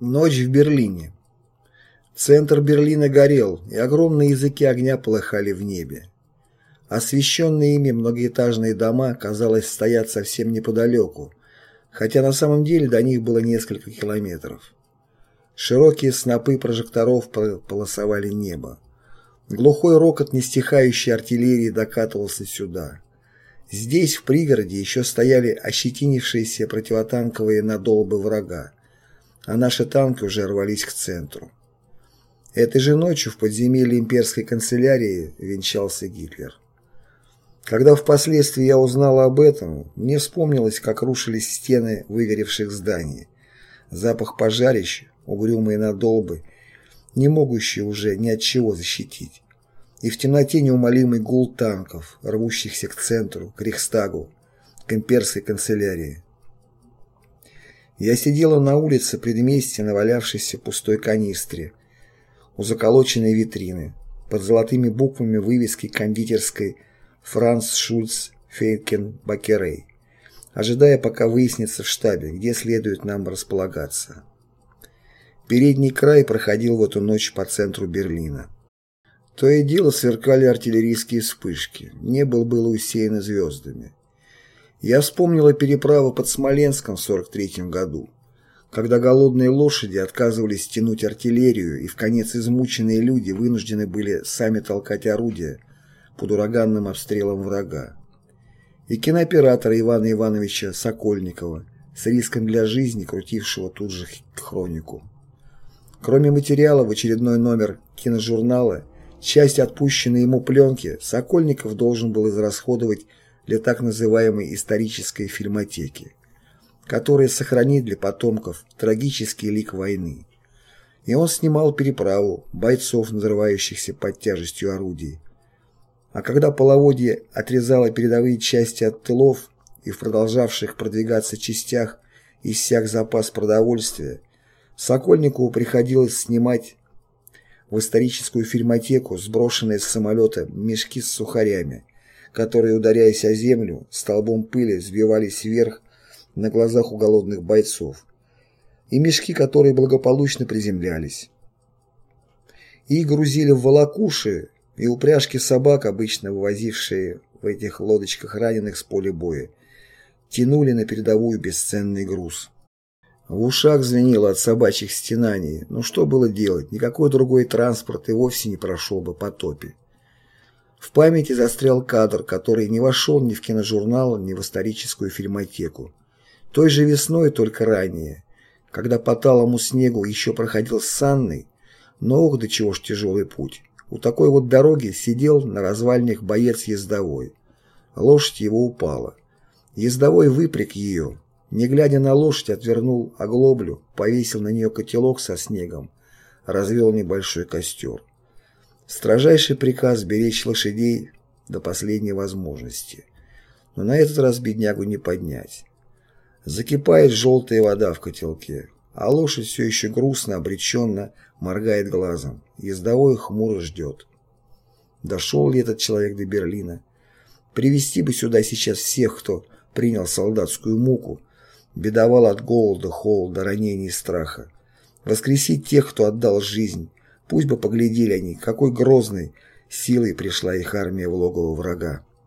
Ночь в Берлине. Центр Берлина горел, и огромные языки огня полыхали в небе. Освещенные ими многоэтажные дома, казалось, стоят совсем неподалеку, хотя на самом деле до них было несколько километров. Широкие снопы прожекторов полосовали небо. Глухой рокот нестихающей артиллерии докатывался сюда. Здесь, в пригороде, еще стояли ощетинившиеся противотанковые надолбы врага, а наши танки уже рвались к центру. Этой же ночью в подземелье имперской канцелярии венчался Гитлер. Когда впоследствии я узнал об этом, мне вспомнилось, как рушились стены выгоревших зданий. Запах пожарища, угрюмые надолбы, не могущие уже ни от чего защитить. И в темноте неумолимый гул танков, рвущихся к центру, к Рейхстагу, к имперской канцелярии. Я сидела на улице предместья, навалявшейся пустой канистре, у заколоченной витрины, под золотыми буквами вывески кондитерской «Франц Шульц Фейкен Бакерей», ожидая, пока выяснится в штабе, где следует нам располагаться. Передний край проходил в эту ночь по центру Берлина. То и дело сверкали артиллерийские вспышки, небо было усеяно звездами. Я вспомнила переправу под Смоленском в 43 году, когда голодные лошади отказывались тянуть артиллерию и в конец измученные люди вынуждены были сами толкать орудия под ураганным обстрелом врага. И кинооператора Ивана Ивановича Сокольникова с риском для жизни, крутившего тут же хронику. Кроме материала в очередной номер киножурнала, часть отпущенной ему пленки Сокольников должен был израсходовать для так называемой исторической фильмотеки, которая сохранит для потомков трагический лик войны. И он снимал переправу бойцов, взрывающихся под тяжестью орудий. А когда половодье отрезало передовые части от тылов и в продолжавших продвигаться частях иссяк запас продовольствия, Сокольникову приходилось снимать в историческую фильмотеку сброшенные с самолета мешки с сухарями, которые, ударяясь о землю, столбом пыли сбивались вверх на глазах у голодных бойцов, и мешки, которые благополучно приземлялись. И грузили в волокуши и упряжки собак, обычно вывозившие в этих лодочках раненых с поля боя, тянули на передовую бесценный груз. В ушах звенело от собачьих стенаний, но что было делать, никакой другой транспорт и вовсе не прошел бы по топе. В памяти застрял кадр, который не вошел ни в киножурнал, ни в историческую фильмотеку. Той же весной, только ранее, когда по талому снегу еще проходил с Санной, но ох, до чего ж тяжелый путь. У такой вот дороги сидел на развальнях боец ездовой. Лошадь его упала. Ездовой выпряг ее. Не глядя на лошадь, отвернул оглоблю, повесил на нее котелок со снегом, развел небольшой костер. Строжайший приказ беречь лошадей до последней возможности. Но на этот раз беднягу не поднять. Закипает желтая вода в котелке, а лошадь все еще грустно, обреченно моргает глазом. Ездовой хмуро ждет. Дошел ли этот человек до Берлина? Привести бы сюда сейчас всех, кто принял солдатскую муку, бедовал от голода, холода, ранений и страха. Воскресить тех, кто отдал жизнь, Пусть бы поглядели они, какой грозной силой пришла их армия в логово врага.